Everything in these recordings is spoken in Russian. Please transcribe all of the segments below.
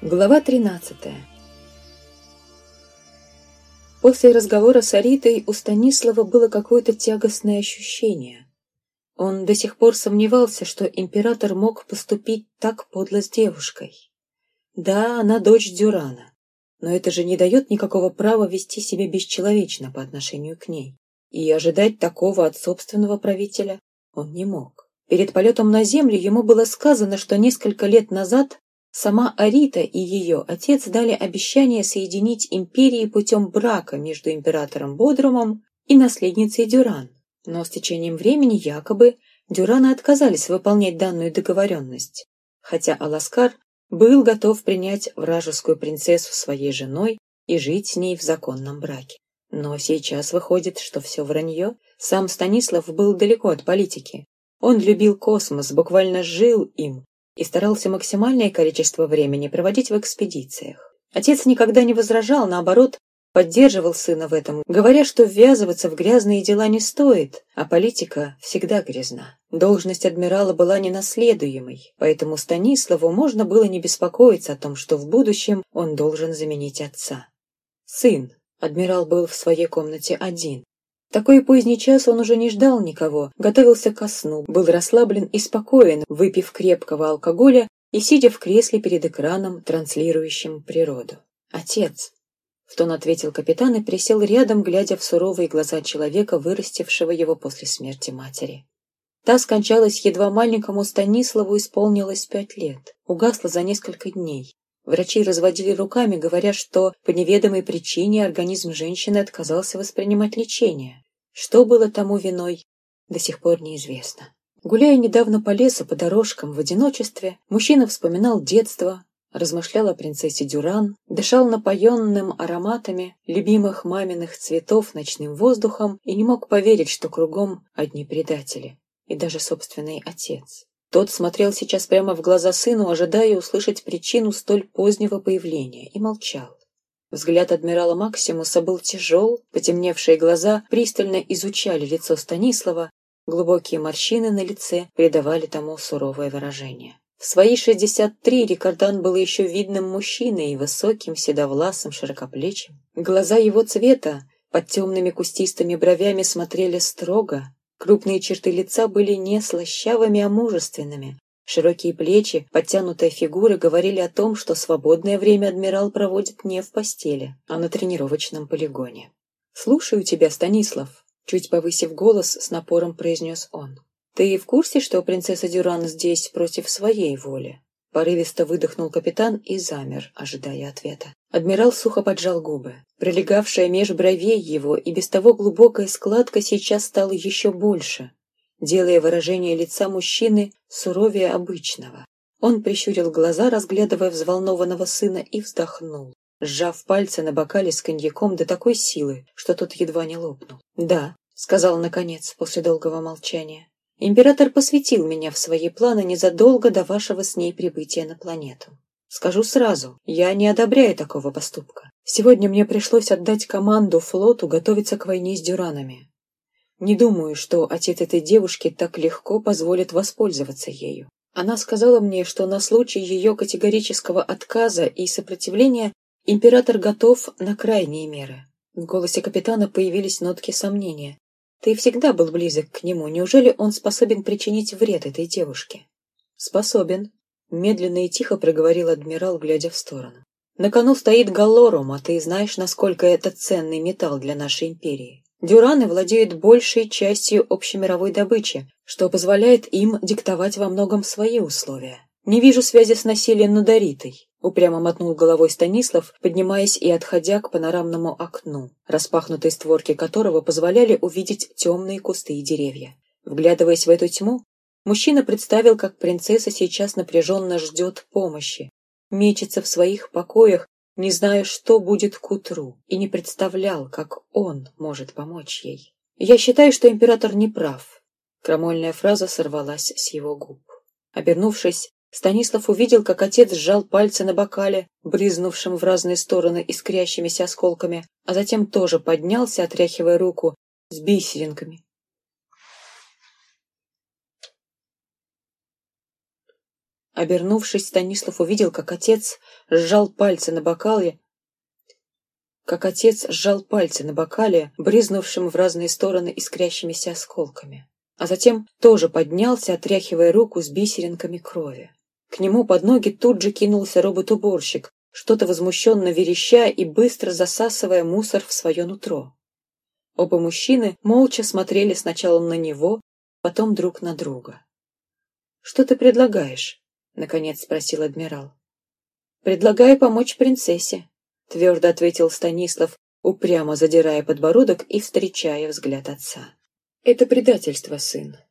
Глава 13 После разговора с Аритой у Станислава было какое-то тягостное ощущение. Он до сих пор сомневался, что император мог поступить так подло с девушкой. Да, она дочь Дюрана, но это же не дает никакого права вести себя бесчеловечно по отношению к ней. И ожидать такого от собственного правителя он не мог. Перед полетом на землю ему было сказано, что несколько лет назад Сама Арита и ее отец дали обещание соединить империи путем брака между императором Бодрумом и наследницей Дюран. Но с течением времени якобы Дюраны отказались выполнять данную договоренность, хотя Аласкар был готов принять вражескую принцессу своей женой и жить с ней в законном браке. Но сейчас выходит, что все вранье. Сам Станислав был далеко от политики. Он любил космос, буквально жил им, и старался максимальное количество времени проводить в экспедициях. Отец никогда не возражал, наоборот, поддерживал сына в этом, говоря, что ввязываться в грязные дела не стоит, а политика всегда грязна. Должность адмирала была ненаследуемой, поэтому Станиславу можно было не беспокоиться о том, что в будущем он должен заменить отца. Сын. Адмирал был в своей комнате один такой поздний час он уже не ждал никого, готовился ко сну, был расслаблен и спокоен, выпив крепкого алкоголя и сидя в кресле перед экраном, транслирующим природу. «Отец!» — в тон ответил капитан и присел рядом, глядя в суровые глаза человека, вырастившего его после смерти матери. Та скончалась, едва маленькому Станиславу исполнилось пять лет, угасла за несколько дней. Врачи разводили руками, говоря, что по неведомой причине организм женщины отказался воспринимать лечение. Что было тому виной, до сих пор неизвестно. Гуляя недавно по лесу, по дорожкам, в одиночестве, мужчина вспоминал детство, размышлял о принцессе Дюран, дышал напоенным ароматами любимых маминых цветов ночным воздухом и не мог поверить, что кругом одни предатели, и даже собственный отец. Тот смотрел сейчас прямо в глаза сыну, ожидая услышать причину столь позднего появления, и молчал. Взгляд адмирала Максимуса был тяжел, потемневшие глаза пристально изучали лицо Станислава, глубокие морщины на лице придавали тому суровое выражение. В свои шестьдесят три Рикардан был еще видным мужчиной высоким, седовласым, широкоплечим. Глаза его цвета под темными кустистыми бровями смотрели строго, Крупные черты лица были не слащавыми, а мужественными. Широкие плечи, подтянутая фигура говорили о том, что свободное время адмирал проводит не в постели, а на тренировочном полигоне. «Слушаю тебя, Станислав», — чуть повысив голос, с напором произнес он. «Ты в курсе, что принцесса Дюран здесь против своей воли?» Порывисто выдохнул капитан и замер, ожидая ответа. Адмирал сухо поджал губы. Прилегавшая меж бровей его и без того глубокая складка сейчас стала еще больше, делая выражение лица мужчины суровее обычного. Он прищурил глаза, разглядывая взволнованного сына, и вздохнул, сжав пальцы на бокале с коньяком до такой силы, что тот едва не лопнул. «Да», — сказал наконец, после долгого молчания. Император посвятил меня в свои планы незадолго до вашего с ней прибытия на планету. Скажу сразу, я не одобряю такого поступка. Сегодня мне пришлось отдать команду флоту готовиться к войне с дюранами. Не думаю, что отец этой девушки так легко позволит воспользоваться ею. Она сказала мне, что на случай ее категорического отказа и сопротивления император готов на крайние меры. В голосе капитана появились нотки сомнения. Ты всегда был близок к нему. Неужели он способен причинить вред этой девушке? Способен. Медленно и тихо проговорил адмирал, глядя в сторону. На кону стоит галлорум, а ты знаешь, насколько это ценный металл для нашей империи. Дюраны владеют большей частью общемировой добычи, что позволяет им диктовать во многом свои условия. Не вижу связи с насилием над Аритой. Упрямо мотнул головой Станислав, поднимаясь и отходя к панорамному окну, распахнутые створки которого позволяли увидеть темные кусты и деревья. Вглядываясь в эту тьму, мужчина представил, как принцесса сейчас напряженно ждет помощи, мечется в своих покоях, не зная, что будет к утру, и не представлял, как он может помочь ей. «Я считаю, что император не прав», — крамольная фраза сорвалась с его губ. Обернувшись, Станислав увидел, как отец сжал пальцы на бокале, бризнувшим в разные стороны искрящимися осколками, а затем тоже поднялся, отряхивая руку с Обернувшись, Станислав увидел, как отец сжал пальцы на бокале, как отец сжал пальцы на бокале, брызнувшим в разные стороны искрящимися осколками. А затем тоже поднялся, отряхивая руку с бисеринками крови. К нему под ноги тут же кинулся робот-уборщик, что-то возмущенно вереща и быстро засасывая мусор в свое нутро. Оба мужчины молча смотрели сначала на него, потом друг на друга. «Что ты предлагаешь?» — наконец спросил адмирал. «Предлагаю помочь принцессе», — твердо ответил Станислав, упрямо задирая подбородок и встречая взгляд отца. «Это предательство, сын», —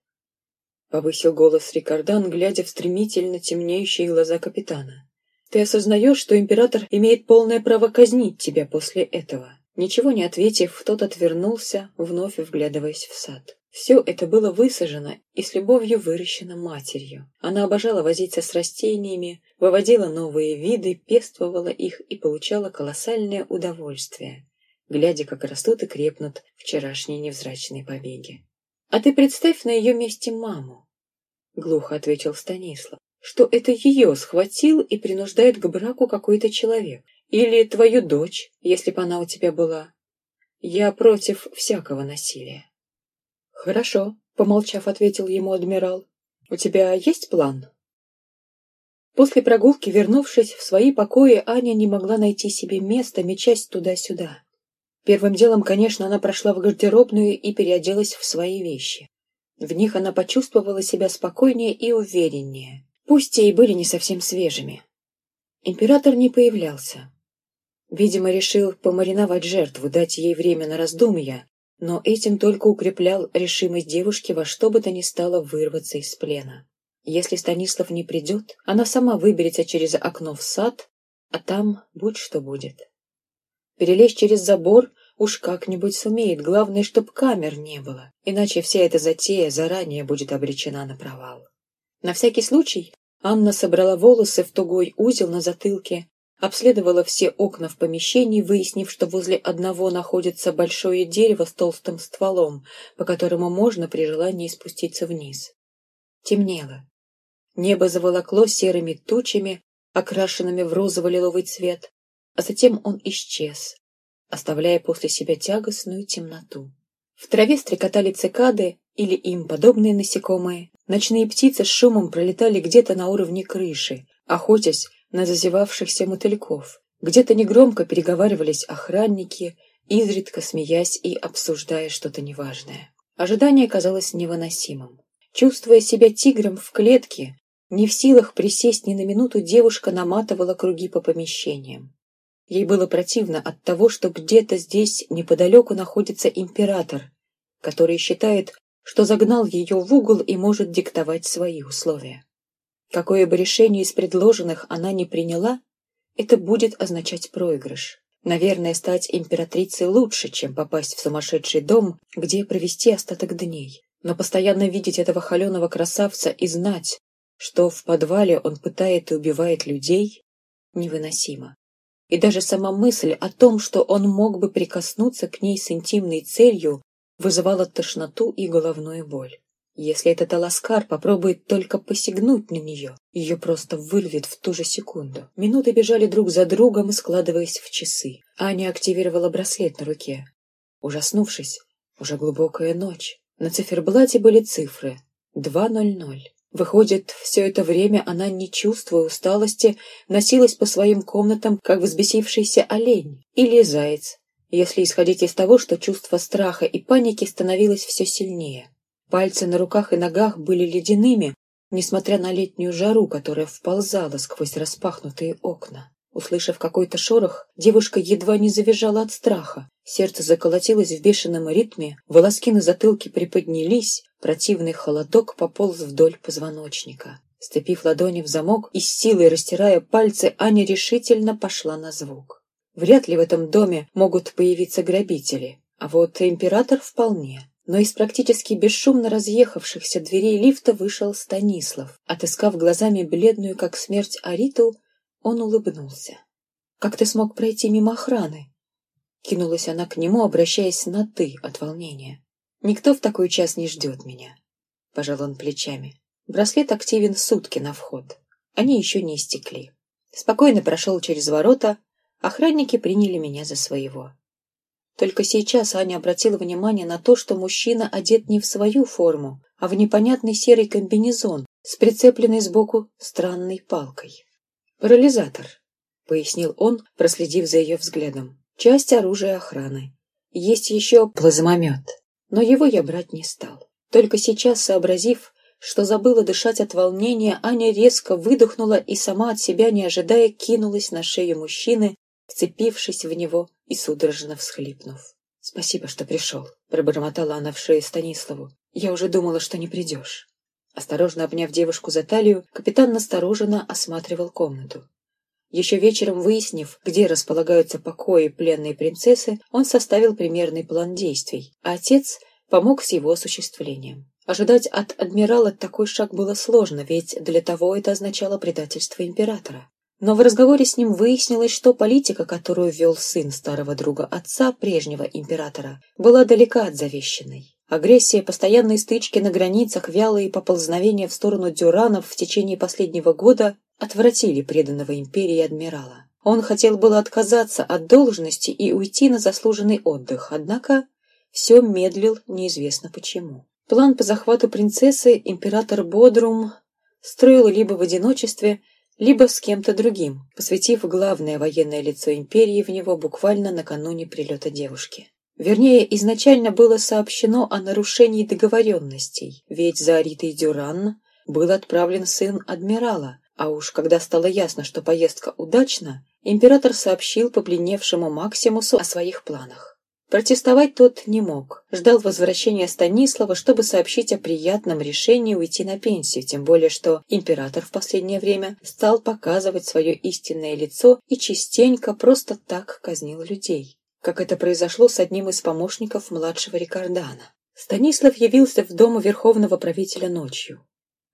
повысил голос Рикардан, глядя в стремительно темнеющие глаза капитана. «Ты осознаешь, что император имеет полное право казнить тебя после этого?» Ничего не ответив, тот отвернулся, вновь вглядываясь в сад. Все это было высажено и с любовью выращено матерью. Она обожала возиться с растениями, выводила новые виды, пествовала их и получала колоссальное удовольствие, глядя, как растут и крепнут вчерашние невзрачные побеги. «А ты представь на ее месте маму», — глухо ответил Станислав, «что это ее схватил и принуждает к браку какой-то человек. Или твою дочь, если бы она у тебя была. Я против всякого насилия». «Хорошо», — помолчав, ответил ему адмирал. «У тебя есть план?» После прогулки, вернувшись в свои покои, Аня не могла найти себе места, мечась туда-сюда. Первым делом, конечно, она прошла в гардеробную и переоделась в свои вещи. В них она почувствовала себя спокойнее и увереннее, пусть те и были не совсем свежими. Император не появлялся. Видимо, решил помариновать жертву, дать ей время на раздумья, но этим только укреплял решимость девушки во что бы то ни стало вырваться из плена. Если Станислав не придет, она сама выберется через окно в сад, а там будь что будет. Перелезть через забор уж как-нибудь сумеет, главное, чтоб камер не было, иначе вся эта затея заранее будет обречена на провал. На всякий случай Анна собрала волосы в тугой узел на затылке обследовала все окна в помещении, выяснив, что возле одного находится большое дерево с толстым стволом, по которому можно при желании спуститься вниз. Темнело. Небо заволокло серыми тучами, окрашенными в розово-лиловый цвет, а затем он исчез, оставляя после себя тягостную темноту. В траве стрекотали цикады или им подобные насекомые. Ночные птицы с шумом пролетали где-то на уровне крыши, охотясь на зазевавшихся мотыльков. Где-то негромко переговаривались охранники, изредка смеясь и обсуждая что-то неважное. Ожидание казалось невыносимым. Чувствуя себя тигром в клетке, не в силах присесть ни на минуту, девушка наматывала круги по помещениям. Ей было противно от того, что где-то здесь неподалеку находится император, который считает, что загнал ее в угол и может диктовать свои условия. Какое бы решение из предложенных она не приняла, это будет означать проигрыш. Наверное, стать императрицей лучше, чем попасть в сумасшедший дом, где провести остаток дней. Но постоянно видеть этого холеного красавца и знать, что в подвале он пытает и убивает людей, невыносимо. И даже сама мысль о том, что он мог бы прикоснуться к ней с интимной целью, вызывала тошноту и головную боль. Если этот Аласкар попробует только посягнуть на нее, ее просто вырвет в ту же секунду. Минуты бежали друг за другом, складываясь в часы. Аня активировала браслет на руке. Ужаснувшись, уже глубокая ночь. На циферблате были цифры. 2.00. Выходит, все это время она, не чувствуя усталости, носилась по своим комнатам, как взбесившийся олень или заяц, если исходить из того, что чувство страха и паники становилось все сильнее. Пальцы на руках и ногах были ледяными, несмотря на летнюю жару, которая вползала сквозь распахнутые окна. Услышав какой-то шорох, девушка едва не завизжала от страха. Сердце заколотилось в бешеном ритме, волоски на затылке приподнялись, противный холодок пополз вдоль позвоночника. Степив ладони в замок и с силой растирая пальцы, Аня решительно пошла на звук. Вряд ли в этом доме могут появиться грабители, а вот император вполне но из практически бесшумно разъехавшихся дверей лифта вышел Станислав. Отыскав глазами бледную, как смерть, Ариту, он улыбнулся. «Как ты смог пройти мимо охраны?» Кинулась она к нему, обращаясь на «ты» от волнения. «Никто в такой час не ждет меня», — пожал он плечами. «Браслет активен сутки на вход. они еще не истекли. Спокойно прошел через ворота, охранники приняли меня за своего. Только сейчас Аня обратила внимание на то, что мужчина одет не в свою форму, а в непонятный серый комбинезон с прицепленной сбоку странной палкой. «Парализатор», — пояснил он, проследив за ее взглядом. «Часть оружия охраны. Есть еще плазмомет, но его я брать не стал. Только сейчас, сообразив, что забыла дышать от волнения, Аня резко выдохнула и сама от себя, не ожидая, кинулась на шею мужчины, вцепившись в него и судорожно всхлипнув. «Спасибо, что пришел», — пробормотала она в шее Станиславу. «Я уже думала, что не придешь». Осторожно обняв девушку за талию, капитан настороженно осматривал комнату. Еще вечером выяснив, где располагаются покои пленной принцессы, он составил примерный план действий, а отец помог с его осуществлением. Ожидать от адмирала такой шаг было сложно, ведь для того это означало предательство императора. Но в разговоре с ним выяснилось, что политика, которую вел сын старого друга отца, прежнего императора, была далека от завещанной. Агрессия, постоянные стычки на границах, вялые поползновения в сторону дюранов в течение последнего года отвратили преданного империи адмирала. Он хотел было отказаться от должности и уйти на заслуженный отдых, однако все медлил неизвестно почему. План по захвату принцессы император Бодрум строил либо в одиночестве, либо с кем-то другим, посвятив главное военное лицо империи в него буквально накануне прилета девушки. Вернее, изначально было сообщено о нарушении договоренностей, ведь за Аритой Дюран был отправлен сын адмирала, а уж когда стало ясно, что поездка удачна, император сообщил попленевшему Максимусу о своих планах. Протестовать тот не мог. Ждал возвращения Станислава, чтобы сообщить о приятном решении уйти на пенсию, тем более что император в последнее время стал показывать свое истинное лицо и частенько просто так казнил людей, как это произошло с одним из помощников младшего Рикардана. Станислав явился в дом верховного правителя ночью.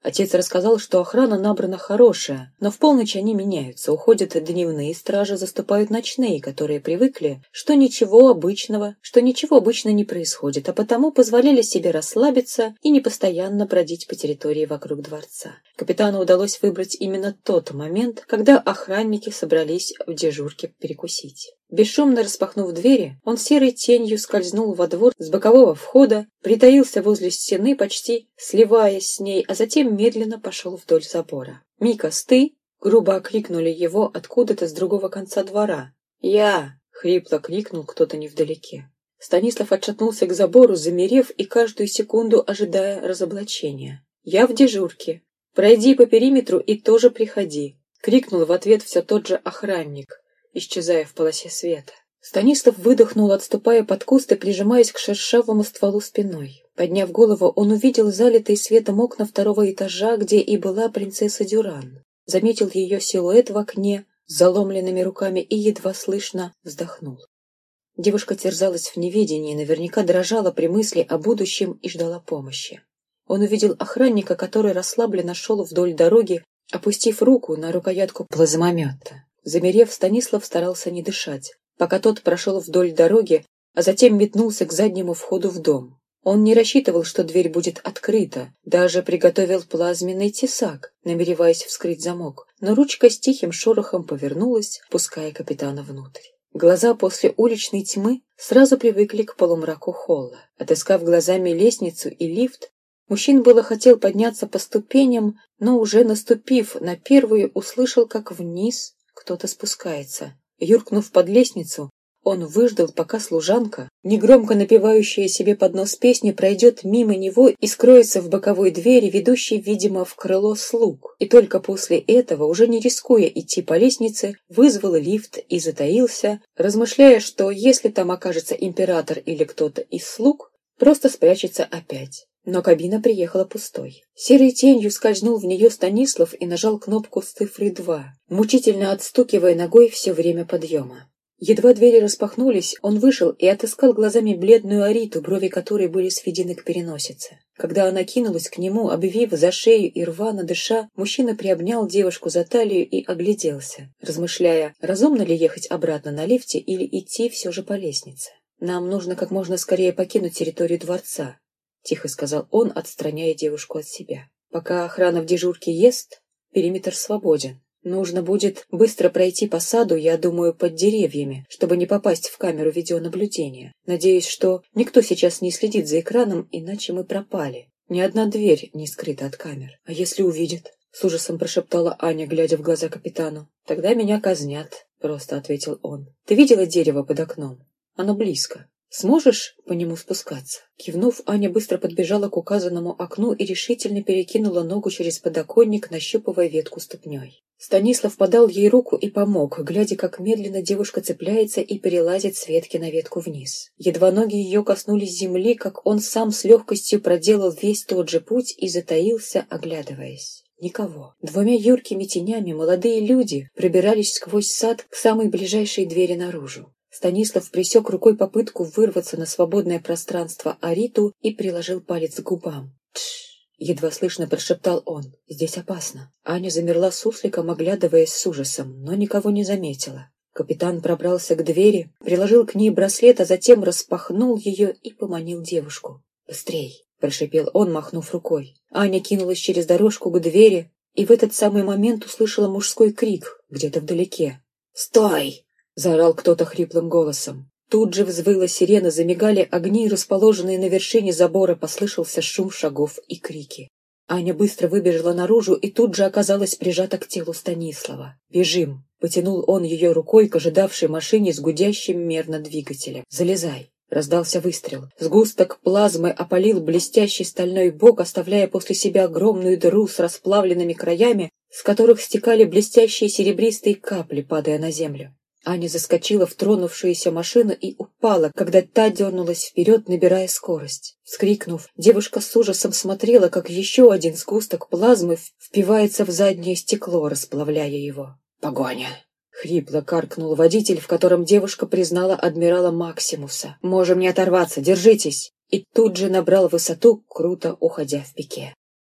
Отец рассказал, что охрана набрана хорошая, но в полночь они меняются, уходят дневные стражи, заступают ночные, которые привыкли, что ничего обычного, что ничего обычно не происходит, а потому позволяли себе расслабиться и не постоянно бродить по территории вокруг дворца. Капитану удалось выбрать именно тот момент, когда охранники собрались в дежурке перекусить. Бесшумно распахнув двери, он серой тенью скользнул во двор с бокового входа, притаился возле стены, почти сливаясь с ней, а затем медленно пошел вдоль забора. «Микас, ты?» — грубо окликнули его откуда-то с другого конца двора. «Я!» — хрипло крикнул кто-то невдалеке. Станислав отшатнулся к забору, замерев и каждую секунду ожидая разоблачения. «Я в дежурке. Пройди по периметру и тоже приходи!» — крикнул в ответ все тот же охранник исчезая в полосе света. Станислав выдохнул, отступая под куст и прижимаясь к шершавому стволу спиной. Подняв голову, он увидел залитые светом окна второго этажа, где и была принцесса Дюран. Заметил ее силуэт в окне с заломленными руками и едва слышно вздохнул. Девушка терзалась в неведении, наверняка дрожала при мысли о будущем и ждала помощи. Он увидел охранника, который расслабленно шел вдоль дороги, опустив руку на рукоятку плазмомета. Замерев, Станислав старался не дышать, пока тот прошел вдоль дороги, а затем метнулся к заднему входу в дом. Он не рассчитывал, что дверь будет открыта, даже приготовил плазменный тесак, намереваясь вскрыть замок, но ручка с тихим шорохом повернулась, пуская капитана внутрь. Глаза после уличной тьмы сразу привыкли к полумраку холла. Отыскав глазами лестницу и лифт, мужчина было хотел подняться по ступеням, но уже наступив на первую, услышал, как вниз кто-то спускается. Юркнув под лестницу, он выждал, пока служанка, негромко напевающая себе под нос песни, пройдет мимо него и скроется в боковой двери, ведущей, видимо, в крыло слуг. И только после этого, уже не рискуя идти по лестнице, вызвал лифт и затаился, размышляя, что если там окажется император или кто-то из слуг, просто спрячется опять. Но кабина приехала пустой. Серой тенью скользнул в нее Станислав и нажал кнопку с цифрой 2, мучительно отстукивая ногой все время подъема. Едва двери распахнулись, он вышел и отыскал глазами бледную Ариту, брови которой были сведены к переносице. Когда она кинулась к нему, обвив за шею и рвано дыша, мужчина приобнял девушку за талию и огляделся, размышляя, разумно ли ехать обратно на лифте или идти все же по лестнице. «Нам нужно как можно скорее покинуть территорию дворца», — тихо сказал он, отстраняя девушку от себя. «Пока охрана в дежурке ест, Периметр свободен. Нужно будет быстро пройти по саду, я думаю, под деревьями, чтобы не попасть в камеру видеонаблюдения. Надеюсь, что никто сейчас не следит за экраном, иначе мы пропали. Ни одна дверь не скрыта от камер. А если увидят? С ужасом прошептала Аня, глядя в глаза капитану. «Тогда меня казнят», — просто ответил он. «Ты видела дерево под окном? Оно близко. Сможешь по нему спускаться?» Кивнув, Аня быстро подбежала к указанному окну и решительно перекинула ногу через подоконник, нащупывая ветку ступней. Станислав подал ей руку и помог, глядя, как медленно девушка цепляется и перелазит с ветки на ветку вниз. Едва ноги ее коснулись земли, как он сам с легкостью проделал весь тот же путь и затаился, оглядываясь. Никого. Двумя юркими тенями молодые люди пробирались сквозь сад к самой ближайшей двери наружу. Станислав присек рукой попытку вырваться на свободное пространство Ариту и приложил палец к губам. «Тш!» — едва слышно прошептал он. «Здесь опасно». Аня замерла сусликом, оглядываясь с ужасом, но никого не заметила. Капитан пробрался к двери, приложил к ней браслет, а затем распахнул ее и поманил девушку. «Быстрей!» — прошипел он, махнув рукой. Аня кинулась через дорожку к двери и в этот самый момент услышала мужской крик где-то вдалеке. «Стой!» — заорал кто-то хриплым голосом. Тут же взвыла сирена, замигали огни, расположенные на вершине забора, послышался шум шагов и крики. Аня быстро выбежала наружу и тут же оказалась прижата к телу Станислава. «Бежим!» — потянул он ее рукой к ожидавшей машине с гудящим мерно двигателем. «Залезай!» Раздался выстрел. Сгусток плазмы опалил блестящий стальной бок, оставляя после себя огромную дыру с расплавленными краями, с которых стекали блестящие серебристые капли, падая на землю. Аня заскочила в тронувшуюся машину и упала, когда та дернулась вперед, набирая скорость. Вскрикнув, девушка с ужасом смотрела, как еще один сгусток плазмы впивается в заднее стекло, расплавляя его. «Погоня!» — хрипло каркнул водитель, в котором девушка признала адмирала Максимуса. «Можем не оторваться, держитесь!» И тут же набрал высоту, круто уходя в пике.